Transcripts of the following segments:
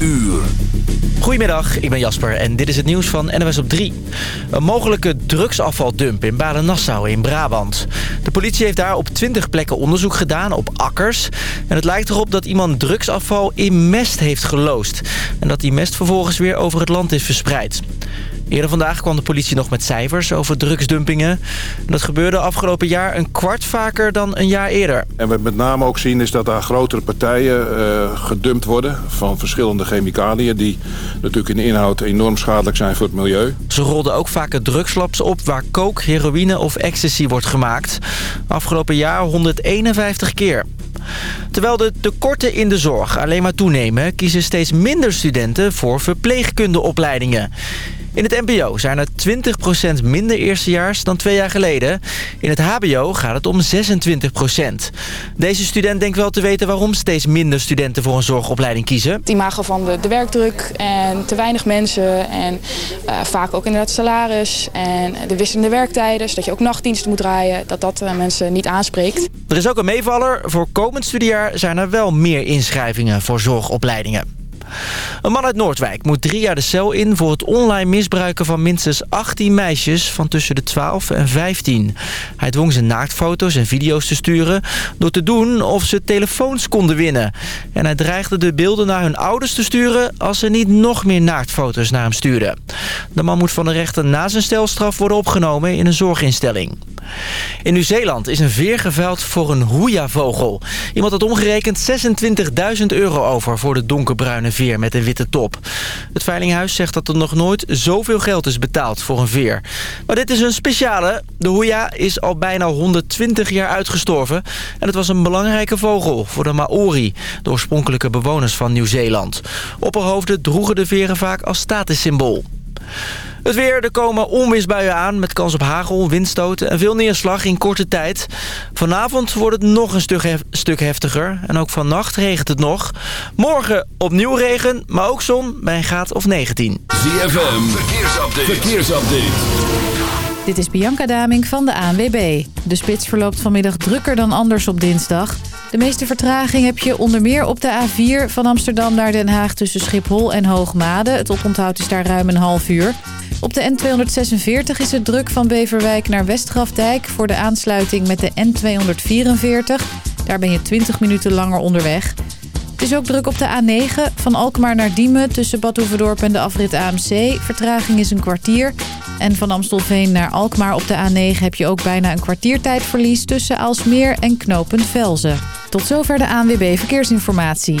uur. Goedemiddag, ik ben Jasper en dit is het nieuws van NWS op 3. Een mogelijke drugsafvaldump in Baden-Nassau in Brabant. De politie heeft daar op 20 plekken onderzoek gedaan op akkers. En het lijkt erop dat iemand drugsafval in mest heeft geloosd. En dat die mest vervolgens weer over het land is verspreid. Eerder vandaag kwam de politie nog met cijfers over drugsdumpingen. Dat gebeurde afgelopen jaar een kwart vaker dan een jaar eerder. En wat we met name ook zien is dat daar grotere partijen uh, gedumpt worden... van verschillende chemicaliën die natuurlijk in de inhoud enorm schadelijk zijn voor het milieu. Ze rolden ook vaker drugslabs op waar coke, heroïne of ecstasy wordt gemaakt. Afgelopen jaar 151 keer. Terwijl de tekorten in de zorg alleen maar toenemen... kiezen steeds minder studenten voor verpleegkundeopleidingen. In het mbo zijn er 20% minder eerstejaars dan twee jaar geleden. In het hbo gaat het om 26%. Deze student denkt wel te weten waarom steeds minder studenten voor een zorgopleiding kiezen. Het imago van de, de werkdruk en te weinig mensen en uh, vaak ook inderdaad salaris en de wisselende werktijden. Zodat je ook nachtdiensten moet draaien, dat dat uh, mensen niet aanspreekt. Er is ook een meevaller. Voor komend studiejaar zijn er wel meer inschrijvingen voor zorgopleidingen. Een man uit Noordwijk moet drie jaar de cel in voor het online misbruiken van minstens 18 meisjes van tussen de 12 en 15. Hij dwong ze naaktfoto's en video's te sturen door te doen of ze telefoons konden winnen. En hij dreigde de beelden naar hun ouders te sturen als ze niet nog meer naaktfoto's naar hem stuurden. De man moet van de rechter na zijn stelstraf worden opgenomen in een zorginstelling. In Nieuw-Zeeland is een veer geveld voor een hoeja-vogel. Iemand had omgerekend 26.000 euro over voor de donkerbruine veer met een witte top. Het Veilinghuis zegt dat er nog nooit zoveel geld is betaald voor een veer. Maar dit is een speciale. De hoeja is al bijna 120 jaar uitgestorven. En het was een belangrijke vogel voor de Maori, de oorspronkelijke bewoners van Nieuw-Zeeland. Opperhoofden droegen de veren vaak als statussymbool. Het weer, er komen onweersbuien aan met kans op hagel, windstoten en veel neerslag in korte tijd. Vanavond wordt het nog een stuk, hef stuk heftiger en ook vannacht regent het nog. Morgen opnieuw regen, maar ook zon bij een graad of 19. ZFM, verkeersupdate. verkeersupdate. Dit is Bianca Daming van de ANWB. De spits verloopt vanmiddag drukker dan anders op dinsdag. De meeste vertraging heb je onder meer op de A4 van Amsterdam naar Den Haag tussen Schiphol en Hoogmade. Het oponthoud is daar ruim een half uur. Op de N246 is het druk van Beverwijk naar Westgrafdijk voor de aansluiting met de N244. Daar ben je 20 minuten langer onderweg. Het is ook druk op de A9 van Alkmaar naar Diemen tussen Bad Hoeverdorp en de afrit AMC. Vertraging is een kwartier. En van Amstelveen naar Alkmaar op de A9 heb je ook bijna een kwartiertijdverlies tussen Aalsmeer en knooppunt Velzen. Tot zover de ANWB Verkeersinformatie.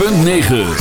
106.9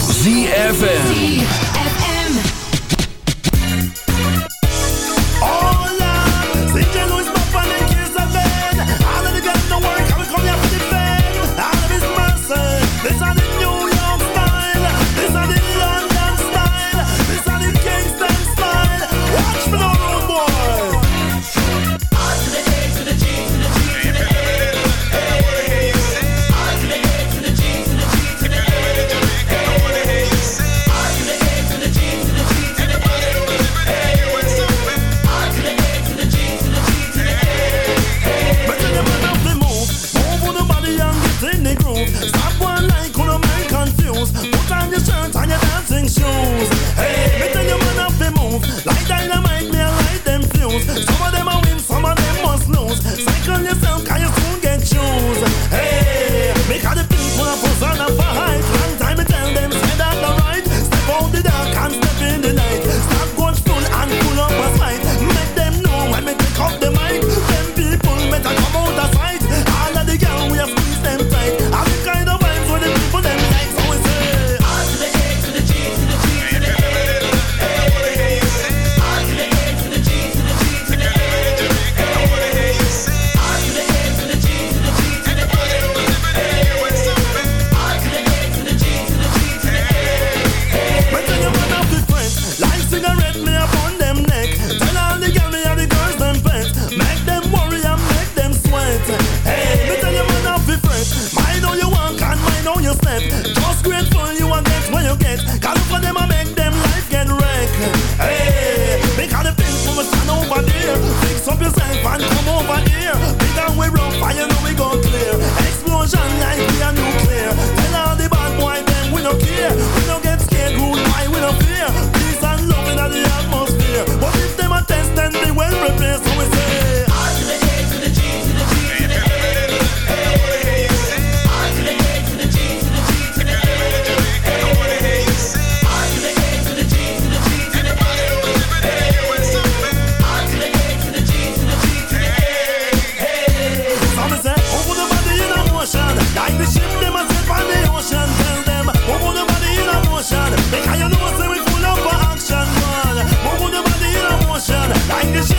Find the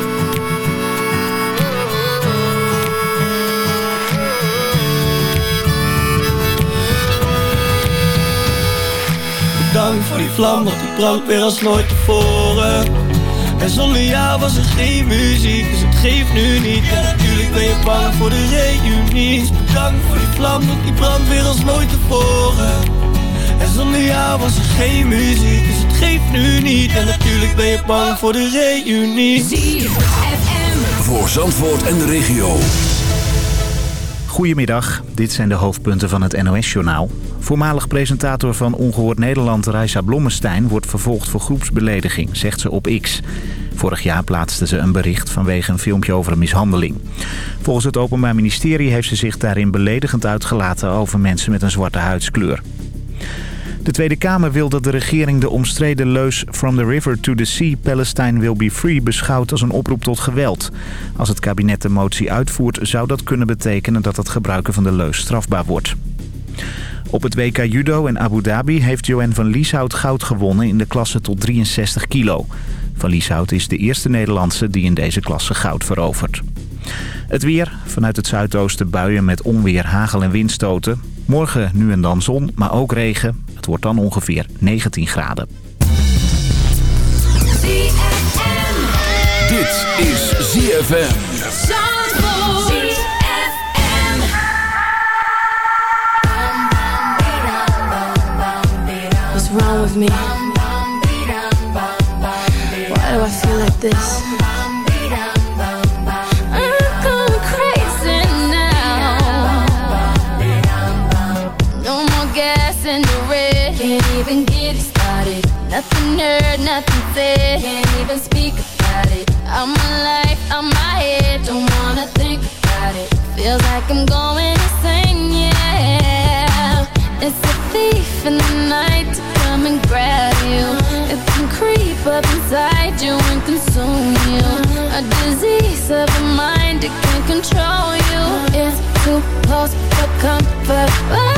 Dank voor die vlam, want die brandt weer als nooit tevoren. En zonder jou was er geen muziek, dus het geeft nu niet. En natuurlijk ben je bang voor de reunie. Dus Bedankt voor die vlam, want die brandt weer als nooit tevoren. En zonder jou was er geen muziek, dus het geeft nu niet. En natuurlijk ben je bang voor de reunie. Voor Zandvoort en de regio. Goedemiddag, dit zijn de hoofdpunten van het NOS-journaal. Voormalig presentator van Ongehoord Nederland, Reisa Blommestein... wordt vervolgd voor groepsbelediging, zegt ze op X. Vorig jaar plaatste ze een bericht vanwege een filmpje over een mishandeling. Volgens het Openbaar Ministerie heeft ze zich daarin beledigend uitgelaten... over mensen met een zwarte huidskleur. De Tweede Kamer wil dat de regering de omstreden leus From the River to the Sea, Palestine will be free beschouwt als een oproep tot geweld. Als het kabinet de motie uitvoert zou dat kunnen betekenen dat het gebruiken van de leus strafbaar wordt. Op het WK Judo in Abu Dhabi heeft Joanne van Lieshout goud gewonnen in de klasse tot 63 kilo. Van Lieshout is de eerste Nederlandse die in deze klasse goud verovert. Het weer. Vanuit het zuidoosten buien met onweer, hagel en windstoten. Morgen nu en dan zon, maar ook regen. Het wordt dan ongeveer 19 graden. Dit is ZFM. Red. Can't even get it started. Nothing heard, nothing said. Can't even speak about it. I'm alive, I'm my head. Don't wanna think about it. Feels like I'm going of the mind, it can control you. It's too close for comfort.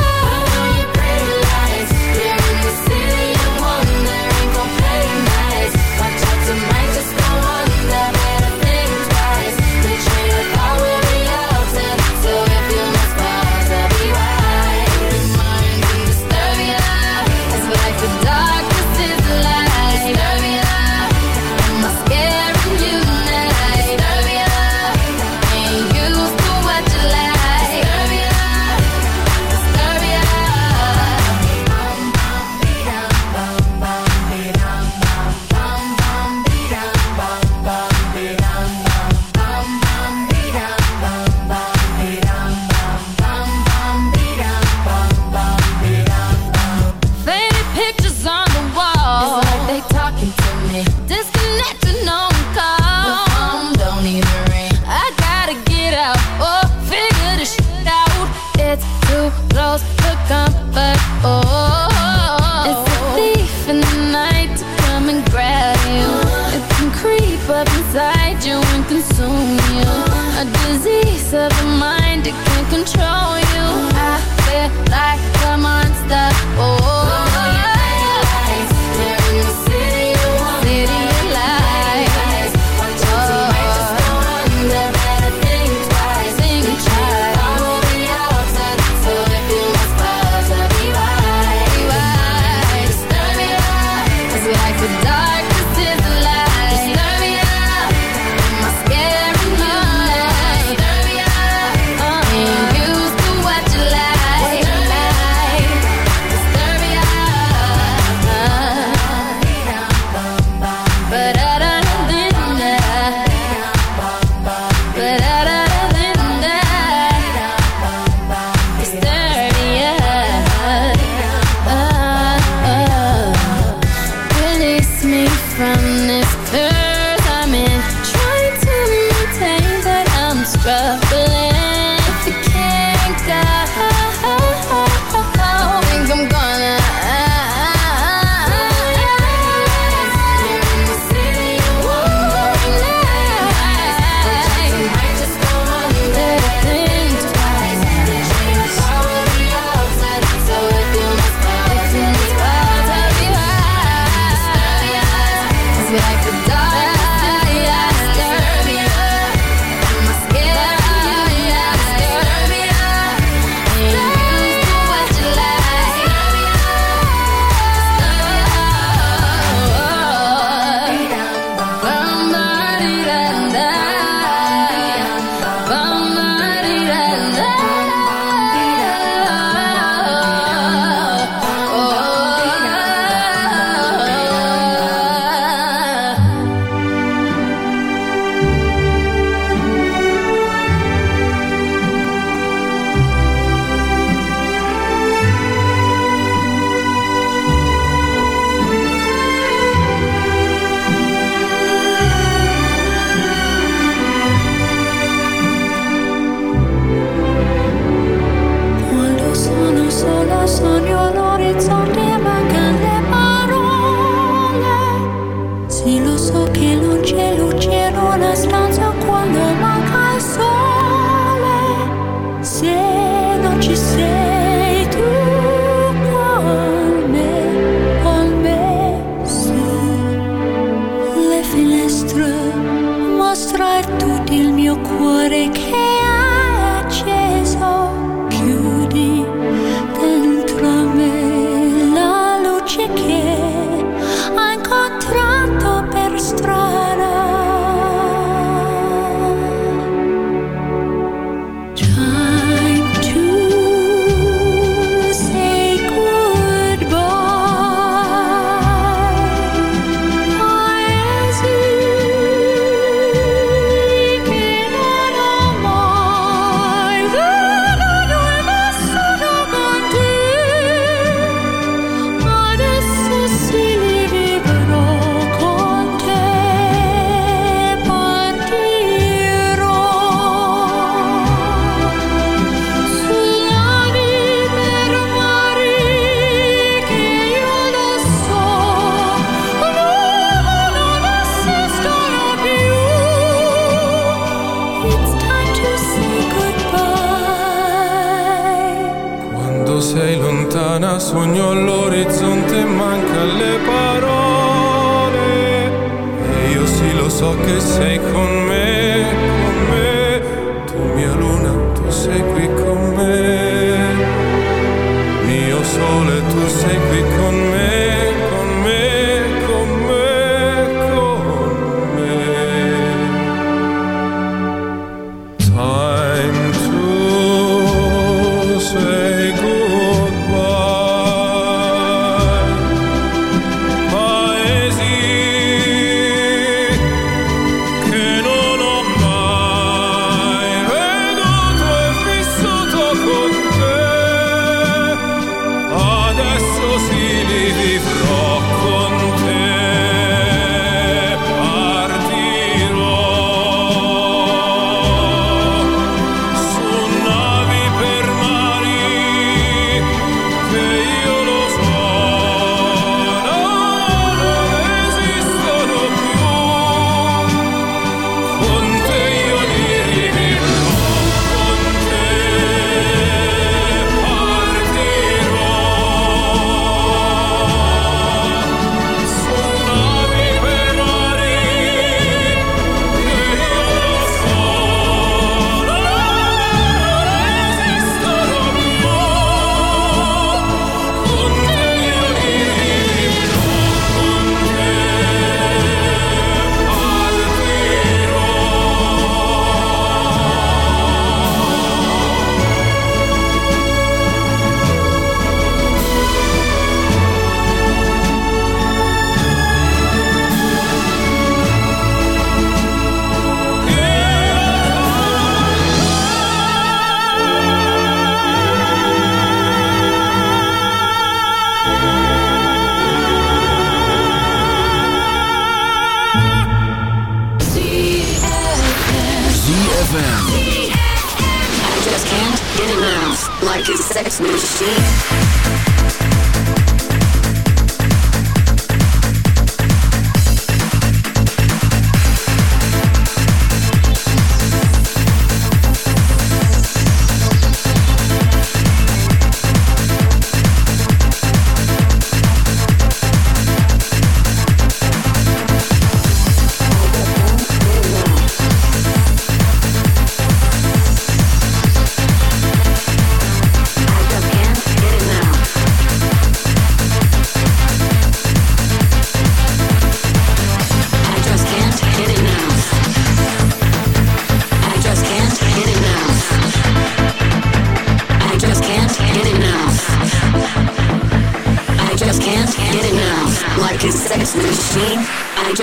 Peace.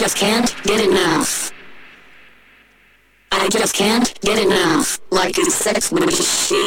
just can't get enough. I just can't get enough. Like a sex machine.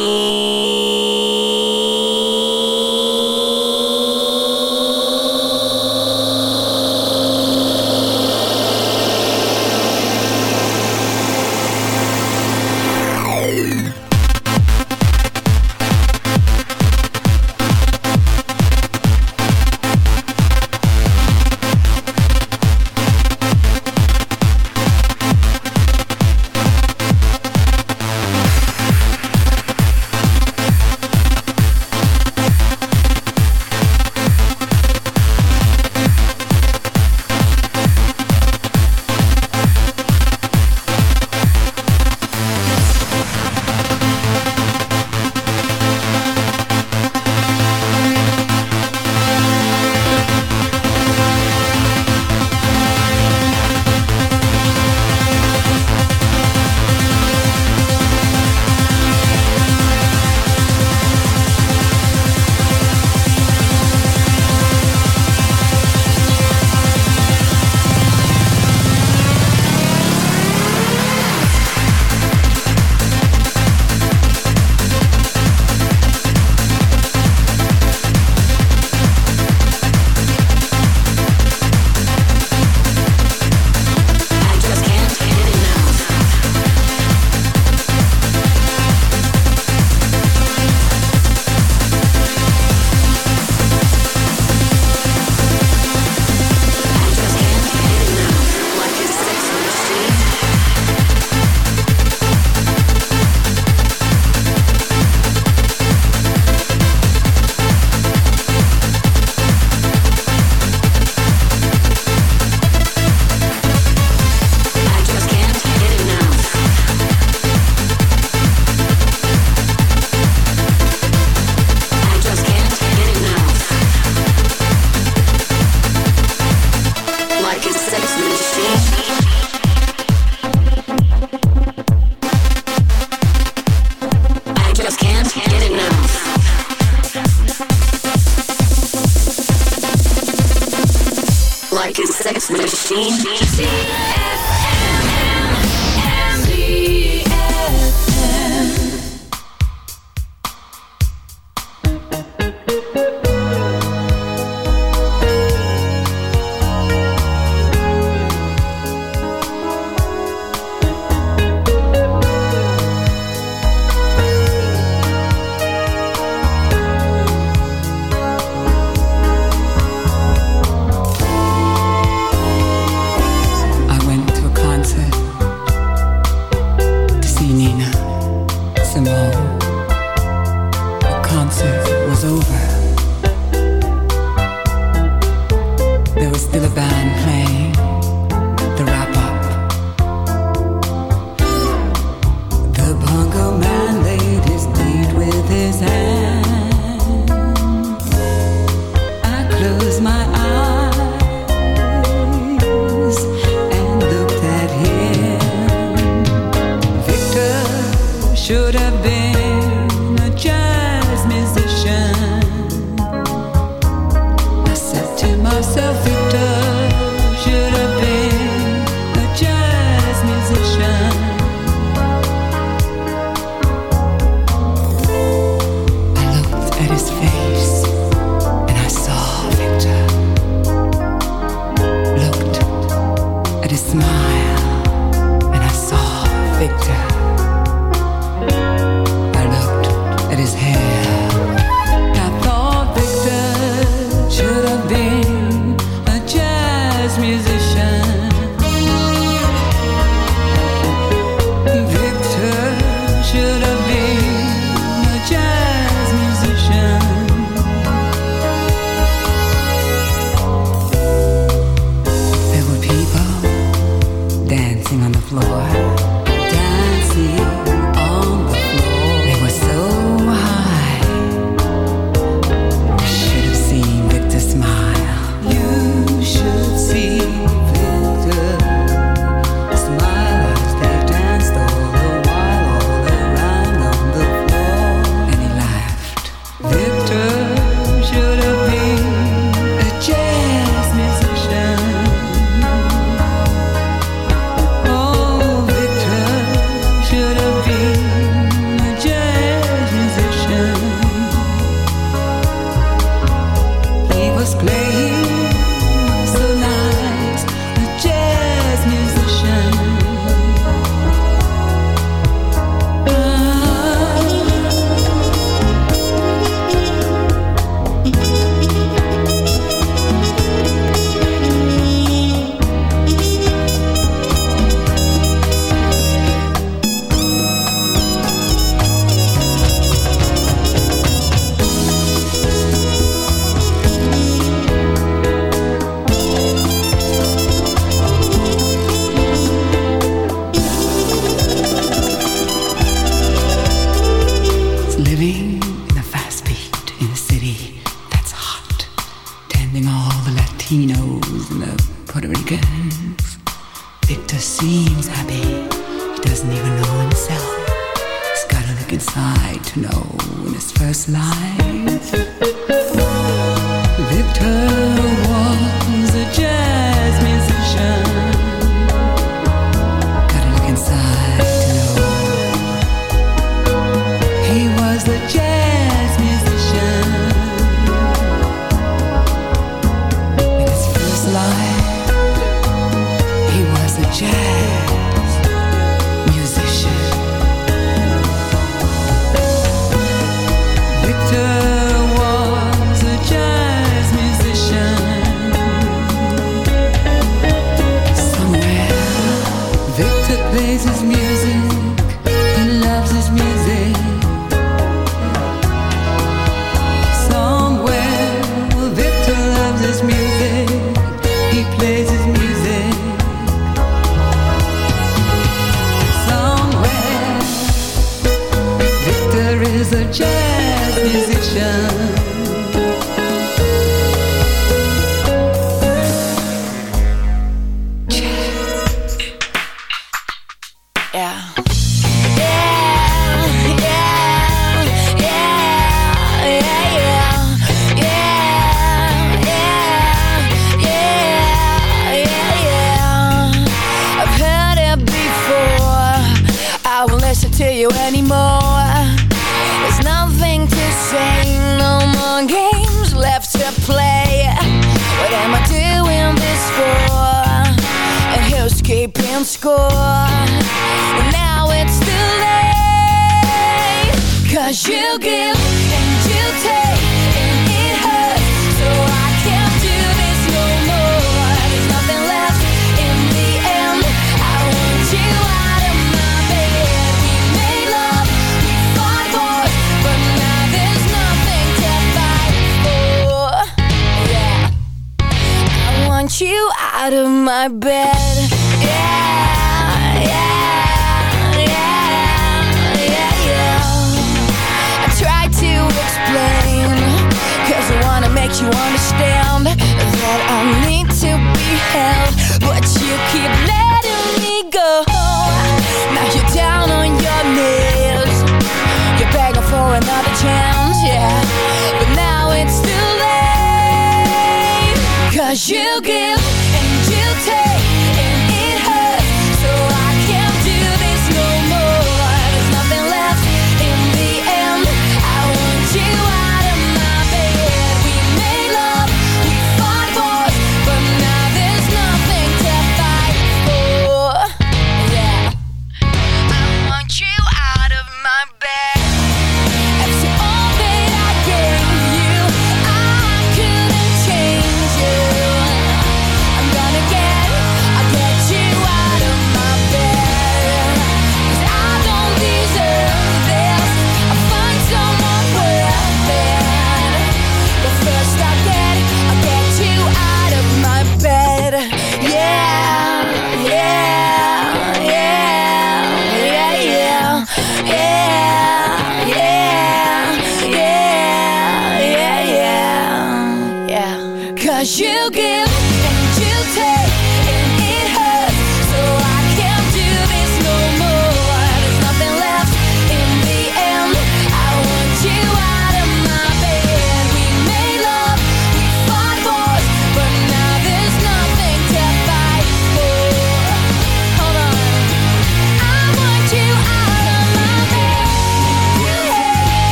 is music.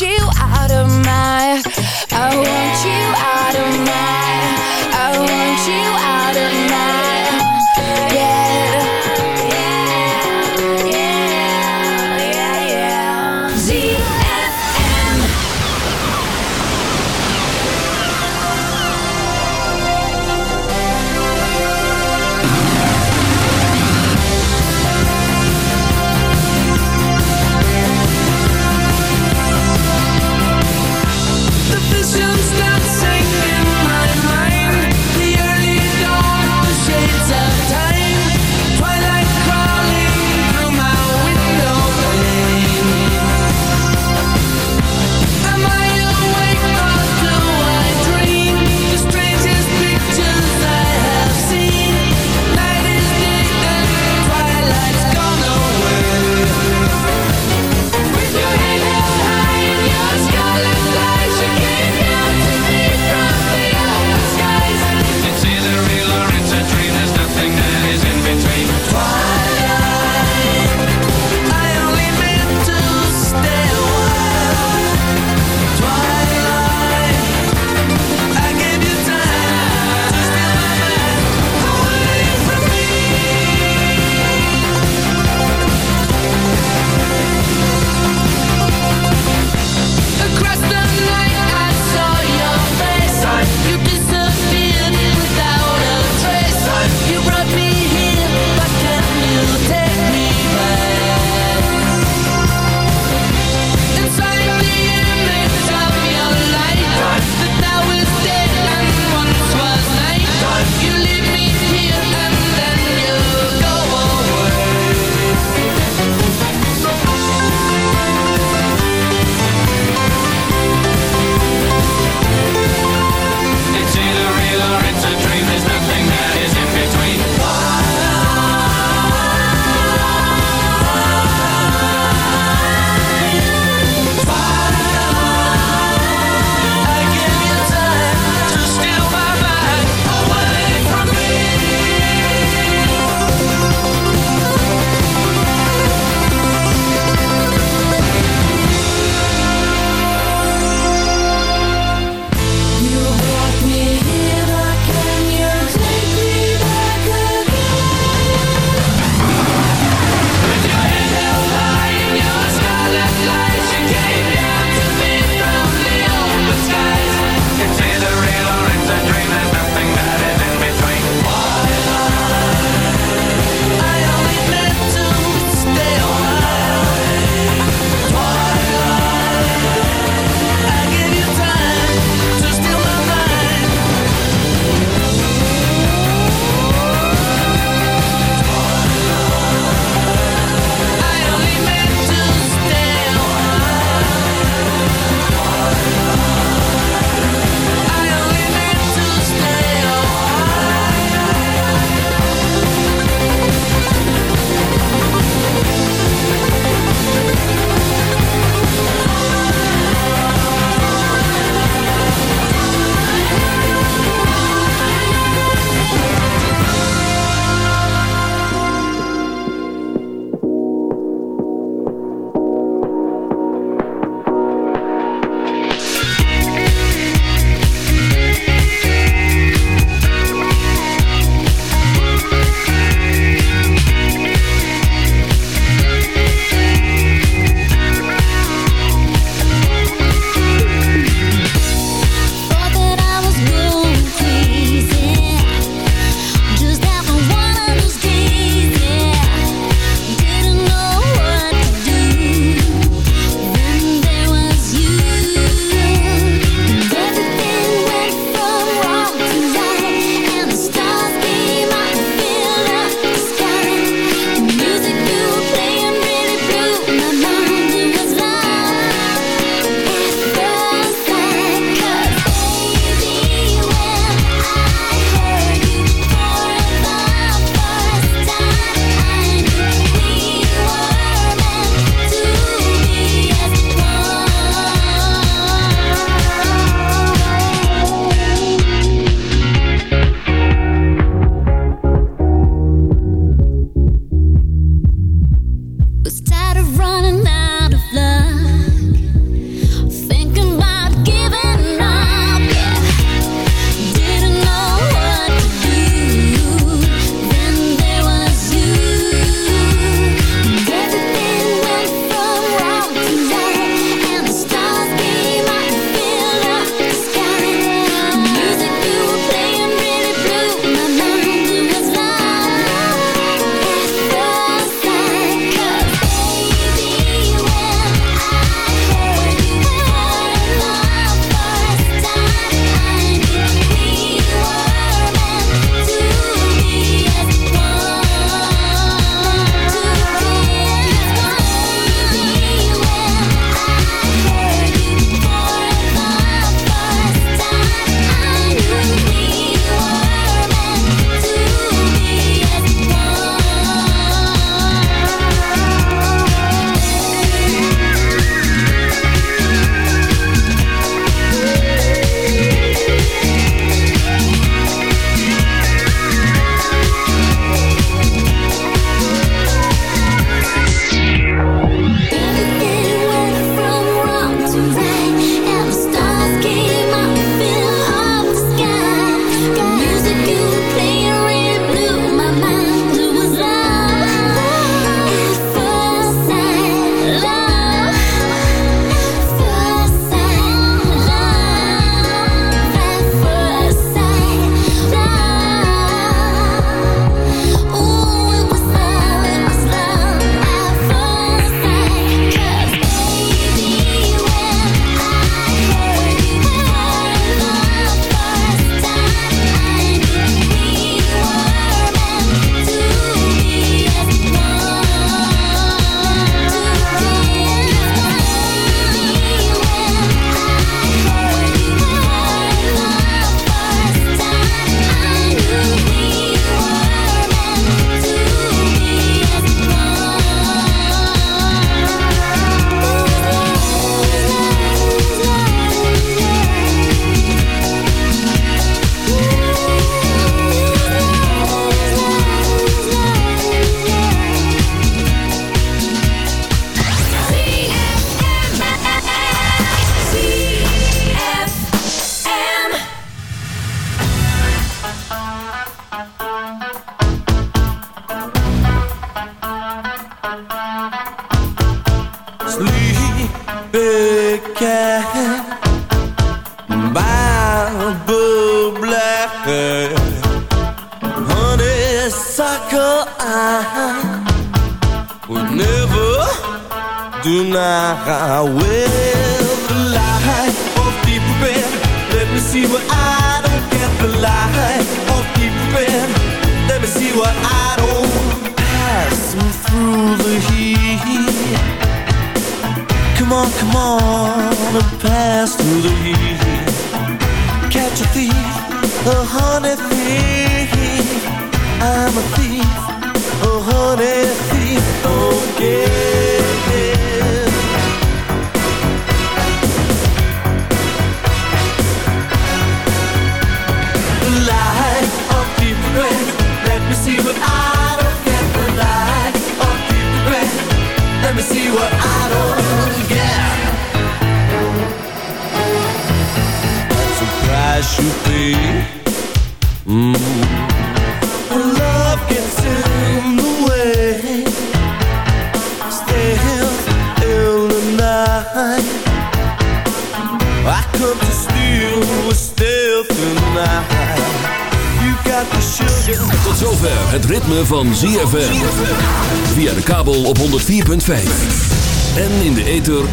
you out of my I want you